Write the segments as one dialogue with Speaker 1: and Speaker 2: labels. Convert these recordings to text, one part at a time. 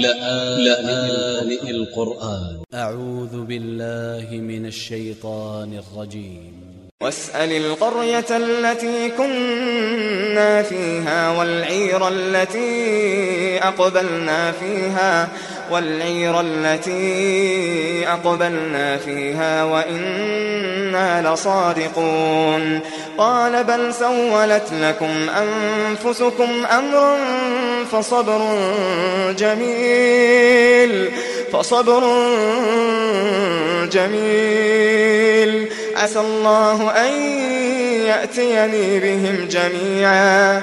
Speaker 1: لآن القرآن.
Speaker 2: أ ع و ذ ب ا ل ل ه من ا ل ش ي ط ا ن ا ل ج ي م
Speaker 3: واسأل القرية التي كنا فيها والعير التي أقبلنا فيها والعير التي أقبلنا فيها وإنا لصادقون. قال بل سولت لكم أنفسكم أمرا فصبر جميل فصبر جميل. عسى الله أن يأتيني بهم جميعا.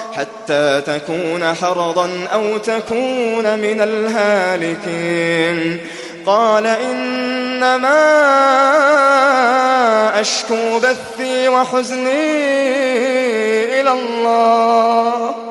Speaker 3: حتى تكون حرضا أو تكون من الهالكين. قال إنما أشكو بثي وحزني إلى الله.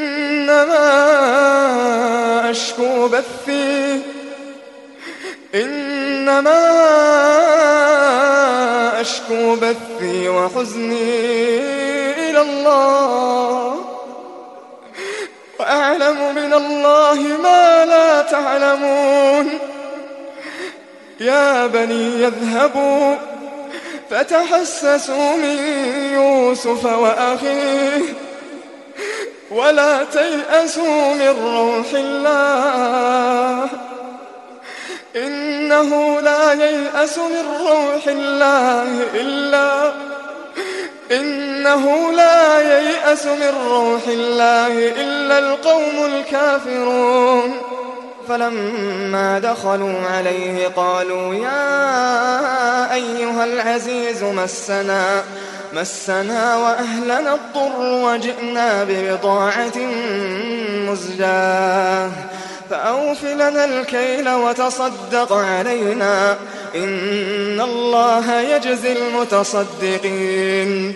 Speaker 3: إنما أشكو بثي. إنما أشكو بثي وحزني إلى الله. وأعلم من الله ما لا تعلمون. يا بني يذهبوا فتحسسوا من يوسف وأخيه. ولا تيأسوا من روح الله. إنه لا ييأس من روح الله إلا إنه لا ييأس من روح الله إلا القوم الكافرون. فلما دخلوا عليه قالوا يا أيها العزيز مسنا مسنا وأهلنا الضر وجئنا ببضاعة مزجاة. فأوف لنا الكيل وتصدق علينا إن الله يجزي المتصدقين.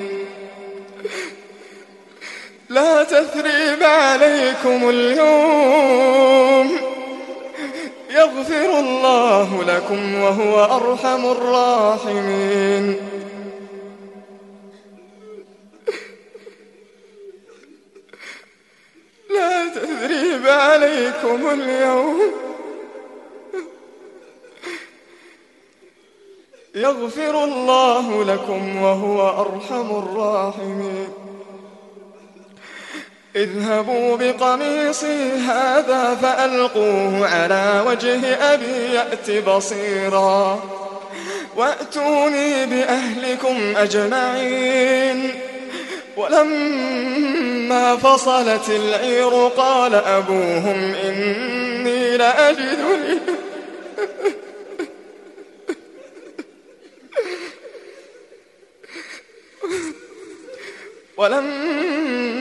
Speaker 3: لا تثريب عليكم اليوم. يغفر الله لكم وهو أرحم الراحمين. لا تثريب عليكم اليوم. يغفر الله لكم وهو أرحم الراحمين. اذهبوا بقميصي هذا فألقوه على وجه أبي يأت بصيرا. وأتوني بأهلكم أجمعين. ولما فصلت العير قال أبوهم إني لأجد ولما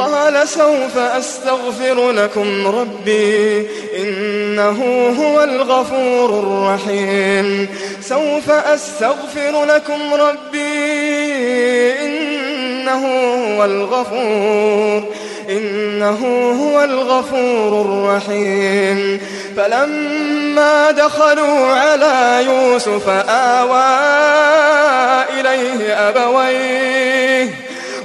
Speaker 3: قال سوف أستغفر لكم ربي إنه هو الغفور الرحيم. سوف أستغفر لكم ربي إنه هو الغفور إنه هو الغفور الرحيم. فلما دخلوا على يوسف آوى إليه أبويه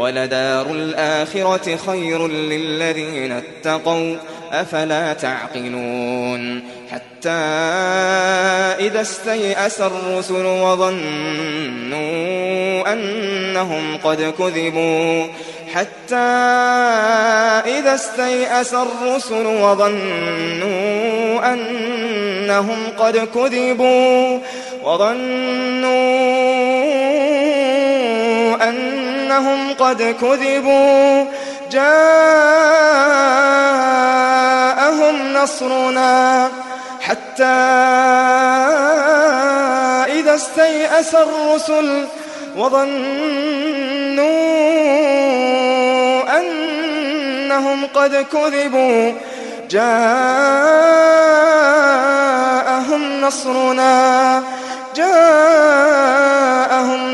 Speaker 3: ولدار الآخرة خير للذين اتقوا أفلا تعقلون؟ حتى إذا استيأس الرسل وظنوا أنهم قد كذبوا حتى إذا استيأس الرسل وظنوا أنهم قد كذبوا وظنوا أنهم قد كذبوا. جاءهم نصرنا حتى إذا استيأس الرسل وظنوا أنهم قد كذبوا. جاءهم نصرنا. جاءهم